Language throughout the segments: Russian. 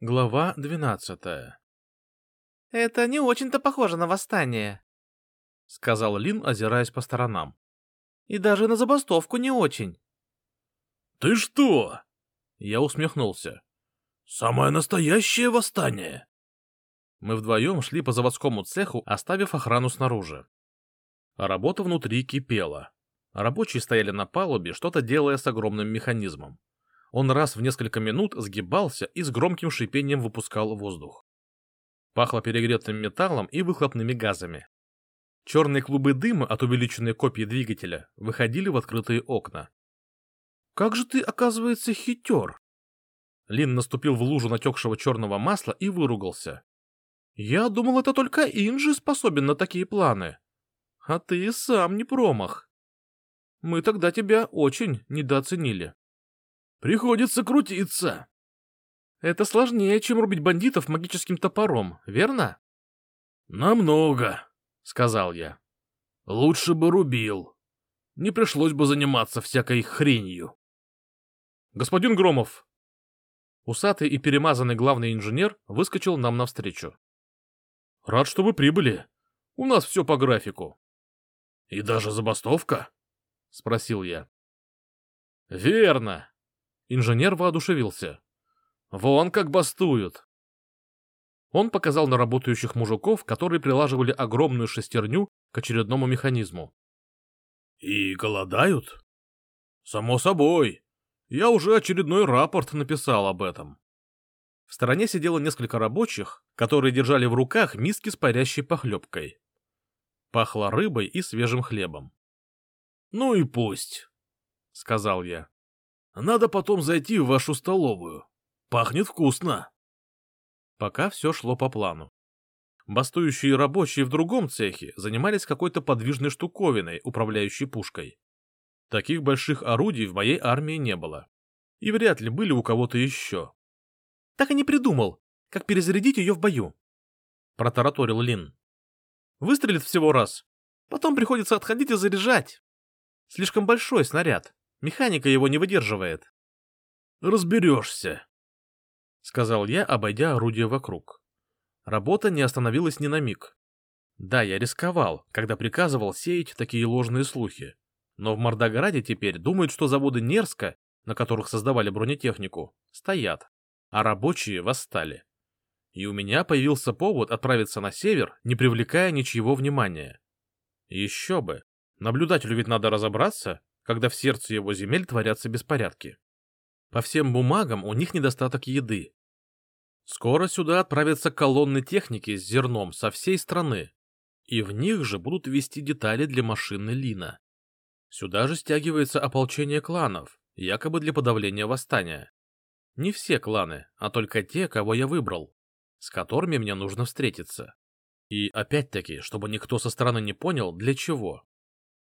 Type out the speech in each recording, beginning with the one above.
Глава двенадцатая. «Это не очень-то похоже на восстание», — сказал Лин, озираясь по сторонам. «И даже на забастовку не очень». «Ты что?» — я усмехнулся. «Самое настоящее восстание!» Мы вдвоем шли по заводскому цеху, оставив охрану снаружи. А работа внутри кипела. Рабочие стояли на палубе, что-то делая с огромным механизмом. Он раз в несколько минут сгибался и с громким шипением выпускал воздух. Пахло перегретым металлом и выхлопными газами. Черные клубы дыма от увеличенной копии двигателя выходили в открытые окна. «Как же ты, оказывается, хитер!» Лин наступил в лужу натекшего черного масла и выругался. «Я думал, это только Инжи способен на такие планы. А ты сам не промах. Мы тогда тебя очень недооценили». Приходится крутиться. Это сложнее, чем рубить бандитов магическим топором, верно? Намного, сказал я. Лучше бы рубил. Не пришлось бы заниматься всякой хренью. Господин Громов. Усатый и перемазанный главный инженер выскочил нам навстречу. Рад, что вы прибыли. У нас все по графику. И даже забастовка? Спросил я. Верно. Инженер воодушевился. «Вон как бастуют!» Он показал на работающих мужиков, которые прилаживали огромную шестерню к очередному механизму. «И голодают?» «Само собой. Я уже очередной рапорт написал об этом». В стороне сидело несколько рабочих, которые держали в руках миски с парящей похлебкой. Пахло рыбой и свежим хлебом. «Ну и пусть», — сказал я. Надо потом зайти в вашу столовую. Пахнет вкусно. Пока все шло по плану. Бастующие рабочие в другом цехе занимались какой-то подвижной штуковиной, управляющей пушкой. Таких больших орудий в моей армии не было. И вряд ли были у кого-то еще. Так и не придумал, как перезарядить ее в бою. Протараторил Лин. Выстрелит всего раз. Потом приходится отходить и заряжать. Слишком большой снаряд. Механика его не выдерживает. Разберешься, — сказал я, обойдя орудие вокруг. Работа не остановилась ни на миг. Да, я рисковал, когда приказывал сеять такие ложные слухи. Но в Мордограде теперь думают, что заводы Нерска, на которых создавали бронетехнику, стоят, а рабочие восстали. И у меня появился повод отправиться на север, не привлекая ничьего внимания. Еще бы. Наблюдателю ведь надо разобраться, когда в сердце его земель творятся беспорядки. По всем бумагам у них недостаток еды. Скоро сюда отправятся колонны техники с зерном со всей страны, и в них же будут вести детали для машины Лина. Сюда же стягивается ополчение кланов, якобы для подавления восстания. Не все кланы, а только те, кого я выбрал, с которыми мне нужно встретиться. И опять-таки, чтобы никто со стороны не понял, для чего.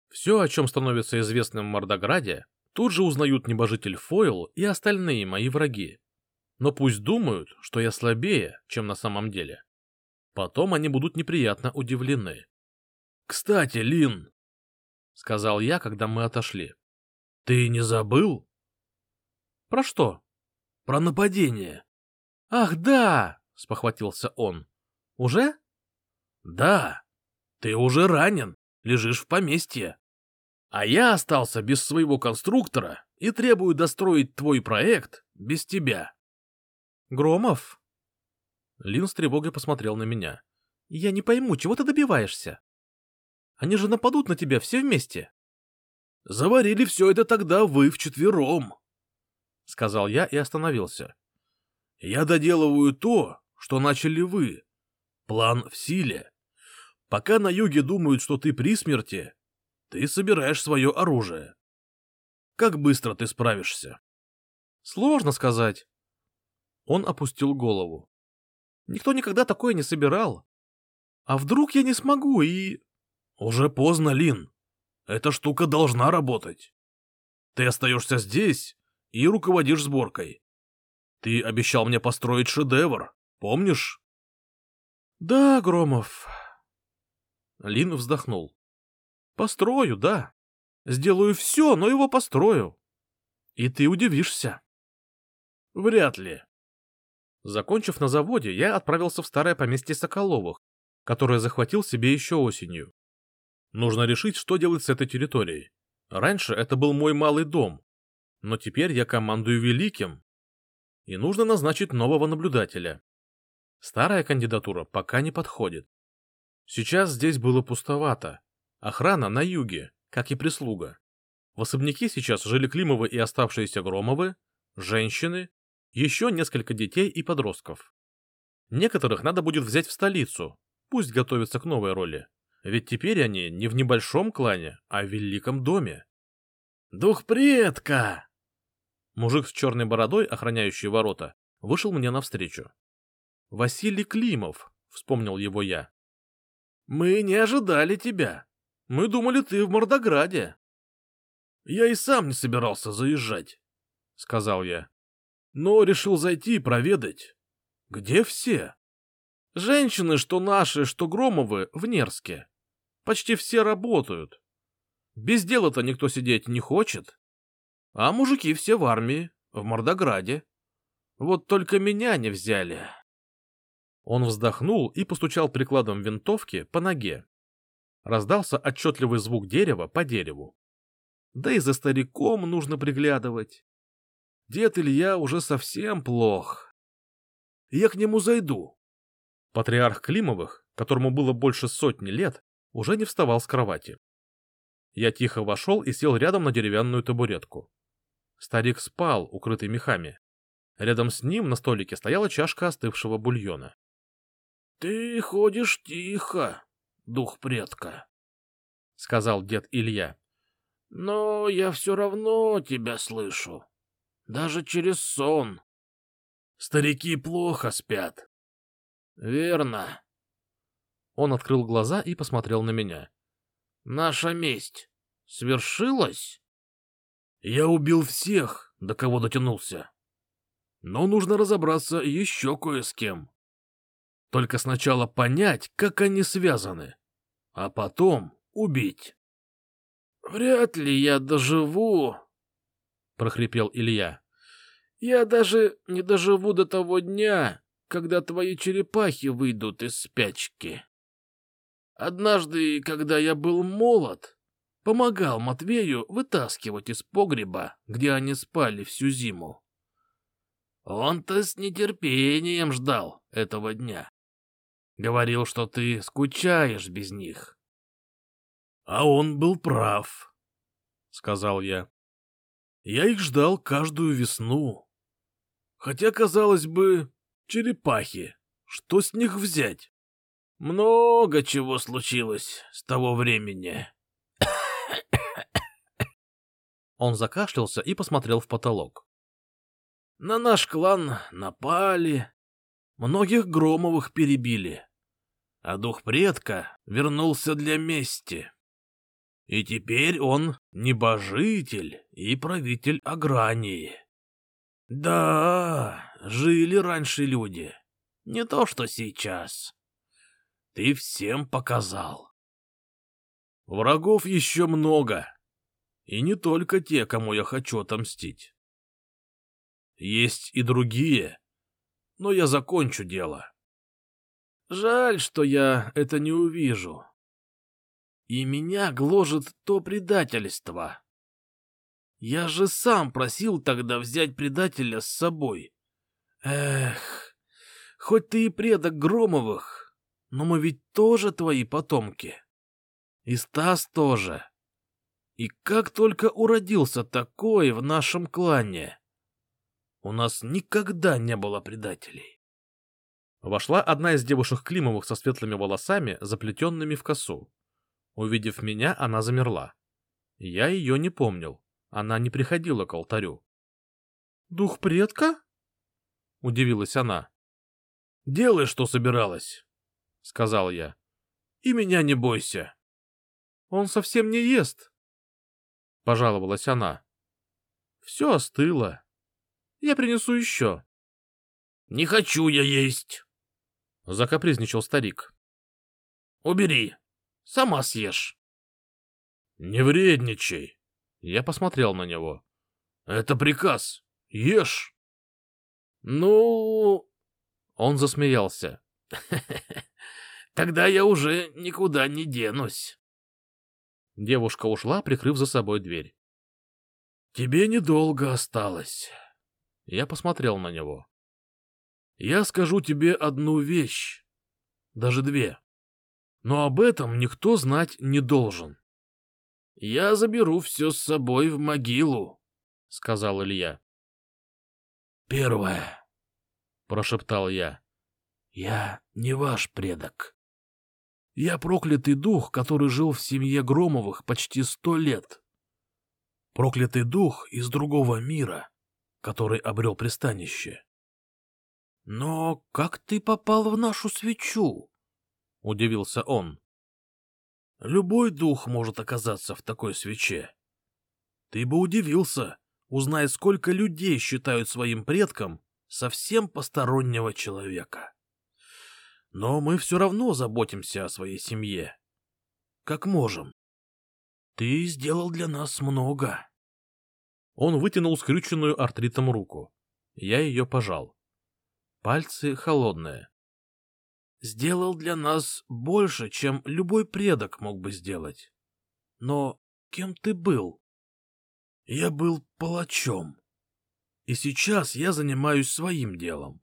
Все, о чем становится известным в Мордограде, тут же узнают небожитель Фойл и остальные мои враги. Но пусть думают, что я слабее, чем на самом деле. Потом они будут неприятно удивлены. — Кстати, Лин, — сказал я, когда мы отошли, — ты не забыл? — Про что? — Про нападение. — Ах, да! — спохватился он. — Уже? — Да. Ты уже ранен лежишь в поместье. А я остался без своего конструктора и требую достроить твой проект без тебя. Громов? Лин с тревогой посмотрел на меня. Я не пойму, чего ты добиваешься? Они же нападут на тебя все вместе. Заварили все это тогда вы вчетвером, — сказал я и остановился. Я доделываю то, что начали вы. План в силе. Пока на юге думают, что ты при смерти, ты собираешь свое оружие. Как быстро ты справишься? Сложно сказать. Он опустил голову. Никто никогда такое не собирал. А вдруг я не смогу и... Уже поздно, Лин. Эта штука должна работать. Ты остаешься здесь и руководишь сборкой. Ты обещал мне построить шедевр, помнишь? Да, Громов, Лин вздохнул. Построю, да. Сделаю все, но его построю. И ты удивишься. Вряд ли. Закончив на заводе, я отправился в старое поместье Соколовых, которое захватил себе еще осенью. Нужно решить, что делать с этой территорией. Раньше это был мой малый дом, но теперь я командую великим, и нужно назначить нового наблюдателя. Старая кандидатура пока не подходит. Сейчас здесь было пустовато. Охрана на юге, как и прислуга. В особняке сейчас жили Климовы и оставшиеся Громовы, женщины, еще несколько детей и подростков. Некоторых надо будет взять в столицу, пусть готовятся к новой роли. Ведь теперь они не в небольшом клане, а в великом доме. «Дух предка!» Мужик с черной бородой, охраняющий ворота, вышел мне навстречу. «Василий Климов», — вспомнил его я. «Мы не ожидали тебя. Мы думали, ты в Мордограде». «Я и сам не собирался заезжать», — сказал я. «Но решил зайти проведать. Где все?» «Женщины, что наши, что Громовы, в Нерске. Почти все работают. Без дела-то никто сидеть не хочет. А мужики все в армии, в Мордограде. Вот только меня не взяли». Он вздохнул и постучал прикладом винтовки по ноге. Раздался отчетливый звук дерева по дереву. Да и за стариком нужно приглядывать. Дед Илья уже совсем плох. Я к нему зайду. Патриарх Климовых, которому было больше сотни лет, уже не вставал с кровати. Я тихо вошел и сел рядом на деревянную табуретку. Старик спал, укрытый мехами. Рядом с ним на столике стояла чашка остывшего бульона. — Ты ходишь тихо, дух предка, — сказал дед Илья. — Но я все равно тебя слышу, даже через сон. Старики плохо спят. — Верно. Он открыл глаза и посмотрел на меня. — Наша месть свершилась? — Я убил всех, до кого дотянулся. Но нужно разобраться еще кое с кем. Только сначала понять, как они связаны, а потом убить. — Вряд ли я доживу, — прохрипел Илья. — Я даже не доживу до того дня, когда твои черепахи выйдут из спячки. Однажды, когда я был молод, помогал Матвею вытаскивать из погреба, где они спали всю зиму. Он-то с нетерпением ждал этого дня. Говорил, что ты скучаешь без них. — А он был прав, — сказал я. Я их ждал каждую весну. Хотя, казалось бы, черепахи, что с них взять? Много чего случилось с того времени. Он закашлялся и посмотрел в потолок. На наш клан напали, многих Громовых перебили а дух предка вернулся для мести. И теперь он небожитель и правитель Агрании. Да, жили раньше люди, не то что сейчас. Ты всем показал. Врагов еще много, и не только те, кому я хочу отомстить. Есть и другие, но я закончу дело. Жаль, что я это не увижу. И меня гложет то предательство. Я же сам просил тогда взять предателя с собой. Эх, хоть ты и предок Громовых, но мы ведь тоже твои потомки. И Стас тоже. И как только уродился такой в нашем клане. У нас никогда не было предателей. Вошла одна из девушек Климовых со светлыми волосами, заплетенными в косу. Увидев меня, она замерла. Я ее не помнил. Она не приходила к алтарю. — Дух предка? — удивилась она. — Делай, что собиралась, — сказал я. — И меня не бойся. — Он совсем не ест, — пожаловалась она. — Все остыло. Я принесу еще. — Не хочу я есть, — закапризничал старик. — Убери, сама съешь. — Не вредничай. Я посмотрел на него. — Это приказ. Ешь. — Ну, Он засмеялся. Тогда я уже никуда не денусь. Девушка ушла, прикрыв за собой дверь. Тебе недолго осталось. Я посмотрел на него. Я скажу тебе одну вещь, даже две. Но об этом никто знать не должен. Я заберу все с собой в могилу, — сказал Илья. Первое, — прошептал я. Я не ваш предок. Я проклятый дух, который жил в семье Громовых почти сто лет. Проклятый дух из другого мира, который обрел пристанище. Но как ты попал в нашу свечу? — удивился он. Любой дух может оказаться в такой свече. Ты бы удивился, узнай, сколько людей считают своим предком совсем постороннего человека. Но мы все равно заботимся о своей семье. Как можем. Ты сделал для нас много. Он вытянул скрюченную артритом руку. Я ее пожал. Пальцы холодные. Сделал для нас больше, чем любой предок мог бы сделать. Но кем ты был? Я был палачом. И сейчас я занимаюсь своим делом.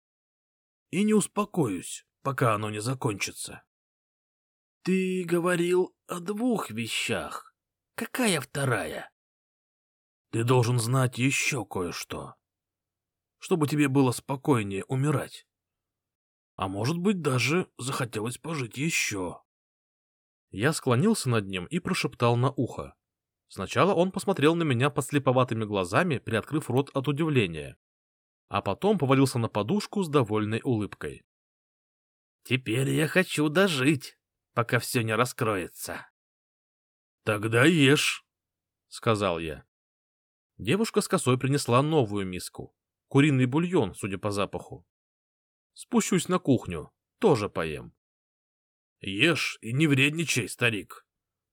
И не успокоюсь, пока оно не закончится. Ты говорил о двух вещах. Какая вторая? Ты должен знать еще кое-что чтобы тебе было спокойнее умирать. А может быть, даже захотелось пожить еще. Я склонился над ним и прошептал на ухо. Сначала он посмотрел на меня подслеповатыми глазами, приоткрыв рот от удивления, а потом повалился на подушку с довольной улыбкой. «Теперь я хочу дожить, пока все не раскроется». «Тогда ешь», — сказал я. Девушка с косой принесла новую миску. Куриный бульон, судя по запаху. Спущусь на кухню, тоже поем. Ешь и не вредничай, старик.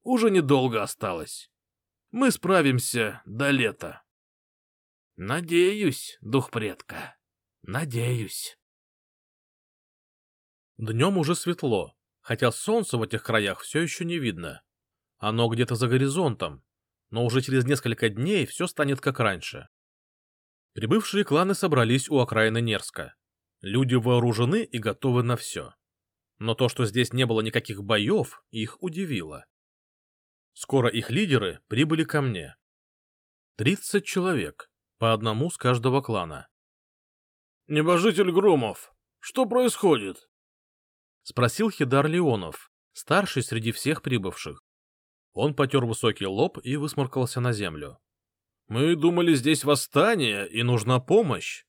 Уже недолго осталось. Мы справимся до лета. Надеюсь, дух предка, надеюсь. Днем уже светло, хотя солнца в этих краях все еще не видно. Оно где-то за горизонтом, но уже через несколько дней все станет как раньше. Прибывшие кланы собрались у окраины Нерска. Люди вооружены и готовы на все. Но то, что здесь не было никаких боев, их удивило. Скоро их лидеры прибыли ко мне. Тридцать человек, по одному с каждого клана. «Небожитель Громов, что происходит?» — спросил Хидар Леонов, старший среди всех прибывших. Он потер высокий лоб и высморкался на землю. Мы думали, здесь восстание и нужна помощь.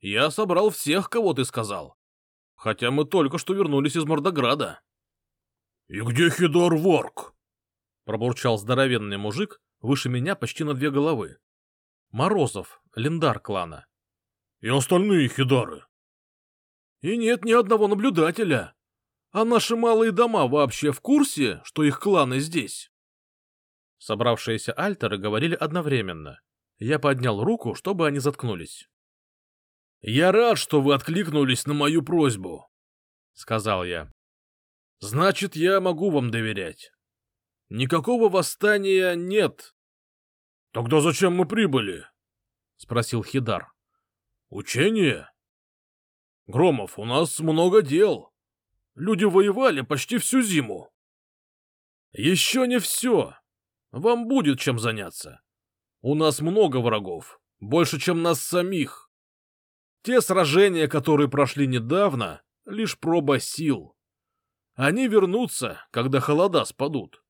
Я собрал всех, кого ты сказал. Хотя мы только что вернулись из Мордограда. — И где Хидор Ворк? — пробурчал здоровенный мужик, выше меня почти на две головы. Морозов, лендар клана. — И остальные хидары? — И нет ни одного наблюдателя. А наши малые дома вообще в курсе, что их кланы здесь? Собравшиеся альтеры говорили одновременно. Я поднял руку, чтобы они заткнулись. «Я рад, что вы откликнулись на мою просьбу», — сказал я. «Значит, я могу вам доверять. Никакого восстания нет». «Тогда зачем мы прибыли?» — спросил Хидар. «Учение?» «Громов, у нас много дел. Люди воевали почти всю зиму». «Еще не все», вам будет чем заняться. У нас много врагов, больше, чем нас самих. Те сражения, которые прошли недавно, лишь проба сил. Они вернутся, когда холода спадут.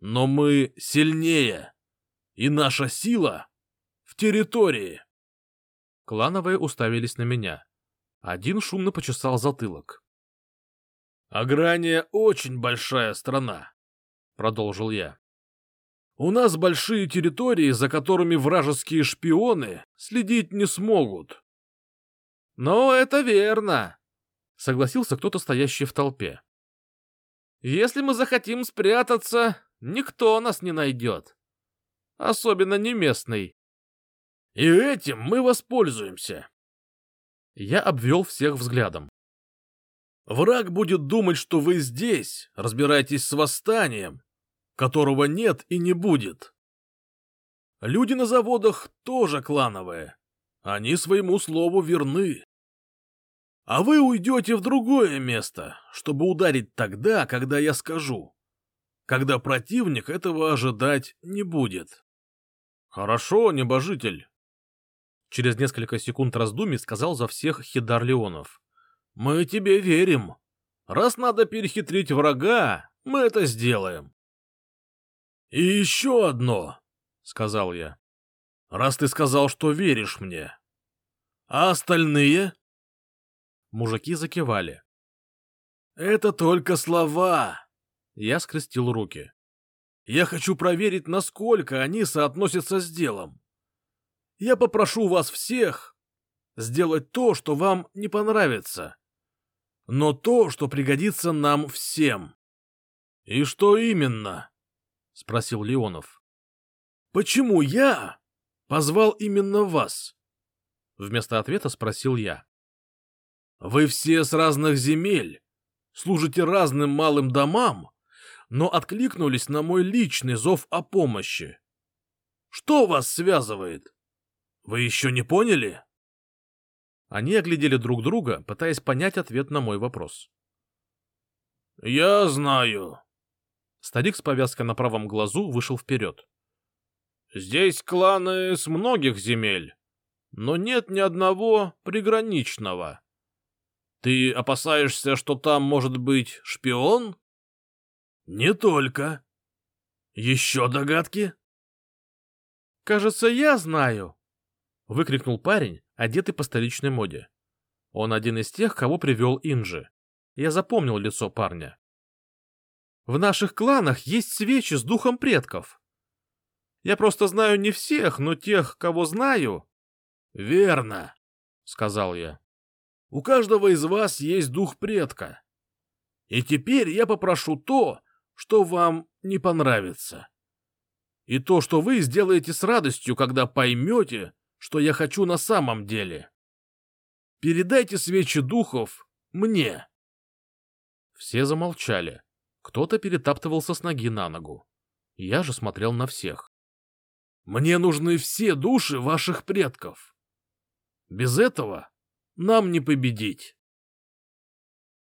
Но мы сильнее, и наша сила в территории. Клановые уставились на меня. Один шумно почесал затылок. «Аграния очень большая страна», — продолжил я. У нас большие территории, за которыми вражеские шпионы следить не смогут. Но это верно, согласился кто-то стоящий в толпе. Если мы захотим спрятаться, никто нас не найдет. Особенно не местный. И этим мы воспользуемся. Я обвел всех взглядом. Враг будет думать, что вы здесь, разбираетесь с восстанием, которого нет и не будет. Люди на заводах тоже клановые. Они своему слову верны. А вы уйдете в другое место, чтобы ударить тогда, когда я скажу. Когда противник этого ожидать не будет. Хорошо, небожитель. Через несколько секунд раздумий сказал за всех Хидар Леонов. Мы тебе верим. Раз надо перехитрить врага, мы это сделаем. И еще одно, сказал я. Раз ты сказал, что веришь мне. А остальные? Мужики закивали. Это только слова. Я скрестил руки. Я хочу проверить, насколько они соотносятся с делом. Я попрошу вас всех сделать то, что вам не понравится, но то, что пригодится нам всем. — И что именно? — спросил Леонов. — Почему я позвал именно вас? Вместо ответа спросил я. — Вы все с разных земель, служите разным малым домам, но откликнулись на мой личный зов о помощи. Что вас связывает? Вы еще не поняли? Они оглядели друг друга, пытаясь понять ответ на мой вопрос. — Я знаю. Старик с повязкой на правом глазу вышел вперед. — Здесь кланы с многих земель, но нет ни одного приграничного. Ты опасаешься, что там может быть шпион? — Не только. Еще догадки? — Кажется, я знаю, — выкрикнул парень, одетый по столичной моде. Он один из тех, кого привел Инжи. Я запомнил лицо парня. В наших кланах есть свечи с духом предков. Я просто знаю не всех, но тех, кого знаю. — Верно, — сказал я. — У каждого из вас есть дух предка. И теперь я попрошу то, что вам не понравится. И то, что вы сделаете с радостью, когда поймете, что я хочу на самом деле. Передайте свечи духов мне. Все замолчали. Кто-то перетаптывался с ноги на ногу. Я же смотрел на всех. Мне нужны все души ваших предков. Без этого нам не победить.